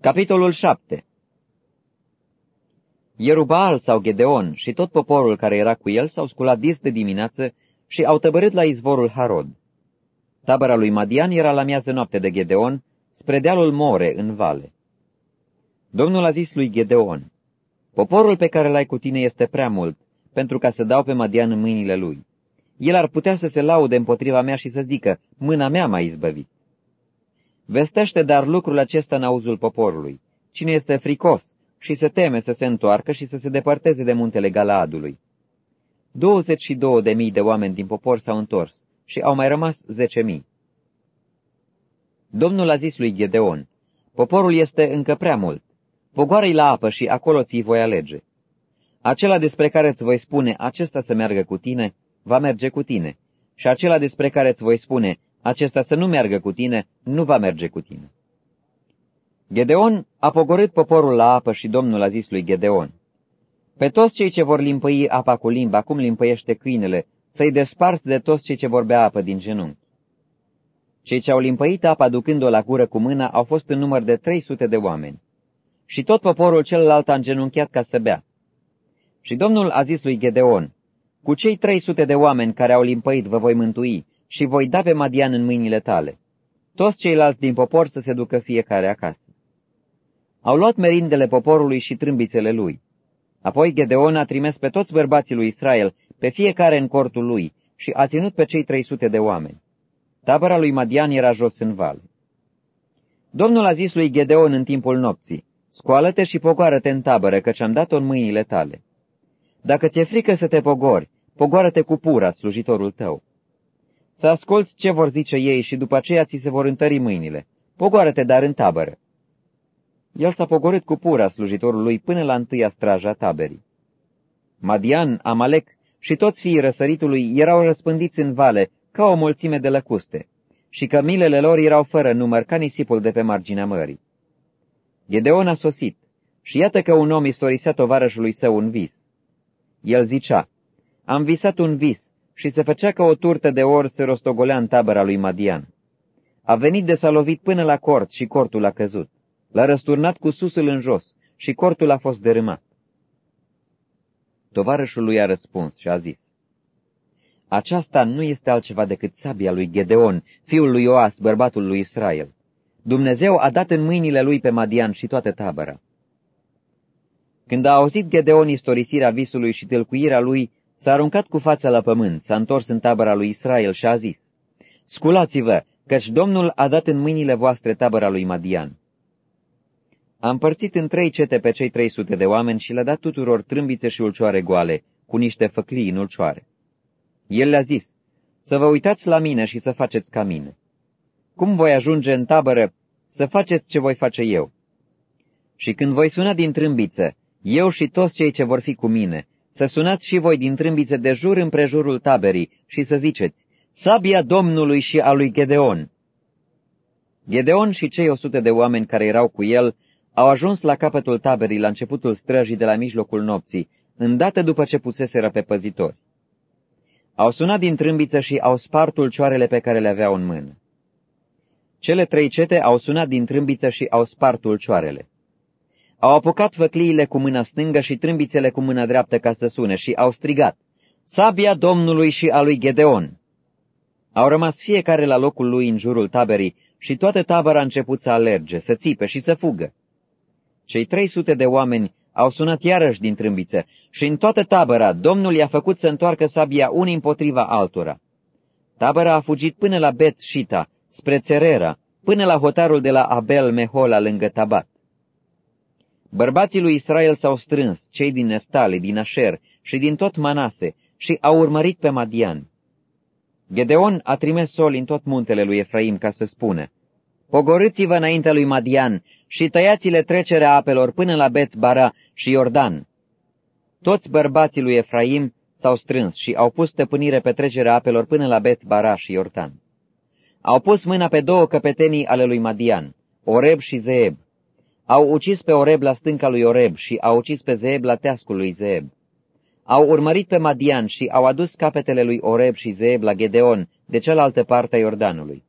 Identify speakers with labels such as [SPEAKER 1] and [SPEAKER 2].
[SPEAKER 1] Capitolul 7 Ierubal sau Gedeon și tot poporul care era cu el s-au sculat dis de dimineață și au tăbărât la izvorul Harod. Tabăra lui Madian era la miază noapte de Gedeon, spre dealul More, în vale. Domnul a zis lui Gedeon, Poporul pe care l-ai cu tine este prea mult, pentru ca să dau pe Madian în mâinile lui. El ar putea să se laude împotriva mea și să zică, mâna mea m-a izbăvit. Vestește dar lucrul acesta în auzul poporului. Cine este fricos și se teme să se întoarcă și să se depărteze de muntele Galaadului. 22 de mii de oameni din popor s-au întors și au mai rămas zece mii. Domnul a zis lui Gedeon, poporul este încă prea mult. Pogoară-i la apă și acolo ți voi alege. Acela despre care îți voi spune, acesta să meargă cu tine, va merge cu tine. Și acela despre care îți voi spune, acesta să nu meargă cu tine, nu va merge cu tine. Gedeon a pogorât poporul la apă și Domnul a zis lui Gedeon, Pe toți cei ce vor limpăi apa cu limba, cum limpăiește câinele, să-i despart de toți cei ce vor bea apă din genunchi. Cei ce au limpăit apa ducând-o la gură cu mâna au fost în număr de 300 de oameni. Și tot poporul celălalt a îngenunchiat ca să bea. Și Domnul a zis lui Gedeon, Cu cei 300 de oameni care au limpăit vă voi mântui și voi da pe Madian în mâinile tale. Toți ceilalți din popor să se ducă fiecare acasă. Au luat merindele poporului și trâmbițele lui. Apoi Gedeon a trimis pe toți bărbații lui Israel, pe fiecare în cortul lui, și a ținut pe cei 300 de oameni. Tabăra lui Madian era jos în vale. Domnul a zis lui Gedeon în timpul nopții, Scoală-te și pogoară-te în tabără, căci am dat-o în mâinile tale. Dacă ți-e frică să te pogori, pogoară-te cu pura, slujitorul tău. Să asculți ce vor zice ei și după aceea ți se vor întări mâinile. Pogoară-te dar în tabără. El s-a pogorât cu pura slujitorul lui până la întâia straja taberii. Madian, Amalek și toți fiii răsăritului erau răspândiți în vale ca o mulțime de lăcuste și cămilele lor erau fără număr ca nisipul de pe marginea mării. Gedeon a sosit și iată că un om istorisea tovarășului său un vis. El zicea, am visat un vis și se făcea că o turtă de or se rostogolea în tabăra lui Madian. A venit de s-a lovit până la cort și cortul a căzut. L-a răsturnat cu susul în jos și cortul a fost dărâmat. Tovarășul lui a răspuns și a zis, Aceasta nu este altceva decât sabia lui Gedeon, fiul lui Oas, bărbatul lui Israel. Dumnezeu a dat în mâinile lui pe Madian și toată tabăra. Când a auzit Gedeon istorisirea visului și tâlcuirea lui, s-a aruncat cu fața la pământ, s-a întors în tabăra lui Israel și a zis, Sculați-vă, căci Domnul a dat în mâinile voastre tabăra lui Madian. A împărțit în trei cete pe cei trei sute de oameni și le-a dat tuturor trâmbițe și ulcioare goale, cu niște făclii în ulcioare. El le-a zis, să vă uitați la mine și să faceți ca mine. Cum voi ajunge în tabără, să faceți ce voi face eu. Și când voi suna din trâmbiță, eu și toți cei ce vor fi cu mine, să sunați și voi din trâmbițe de jur împrejurul taberii și să ziceți, sabia Domnului și a lui Gedeon. Gedeon și cei o sute de oameni care erau cu el au ajuns la capătul taberii la începutul străjii de la mijlocul nopții, îndată după ce puseseră pe păzitori. Au sunat din trâmbiță și au spart ulcioarele pe care le aveau în mână. Cele trei cete au sunat din trâmbiță și au spart ulcioarele. Au apucat făcliile cu mâna stângă și trâmbițele cu mâna dreaptă ca să sune și au strigat, Sabia Domnului și a lui Gedeon! Au rămas fiecare la locul lui în jurul taberii și toată tabăra a început să alerge, să țipe și să fugă. Cei trei sute de oameni au sunat iarăși din trâmbiță și în toată tabăra Domnul i-a făcut să întoarcă sabia unii împotriva altora. Tabăra a fugit până la Bet Shita, spre Țerera, până la hotarul de la Abel Mehola lângă Tabat. Bărbații lui Israel s-au strâns, cei din Neftali, din Asher și din tot Manase, și au urmărit pe Madian. Gedeon a trimis sol în tot muntele lui Efraim ca să spună, Pogorâți-vă înaintea lui Madian și tăiați-le trecerea apelor până la Bet Bara și Iordan. Toți bărbații lui Efraim s-au strâns și au pus stăpânire pe trecerea apelor până la Bet Bara și Iordan. Au pus mâna pe două căpetenii ale lui Madian, Oreb și Zeeb. Au ucis pe Oreb la stânca lui Oreb și au ucis pe Zeeb la teascul lui Zeeb. Au urmărit pe Madian și au adus capetele lui Oreb și Zeeb la Gedeon, de cealaltă parte a Iordanului.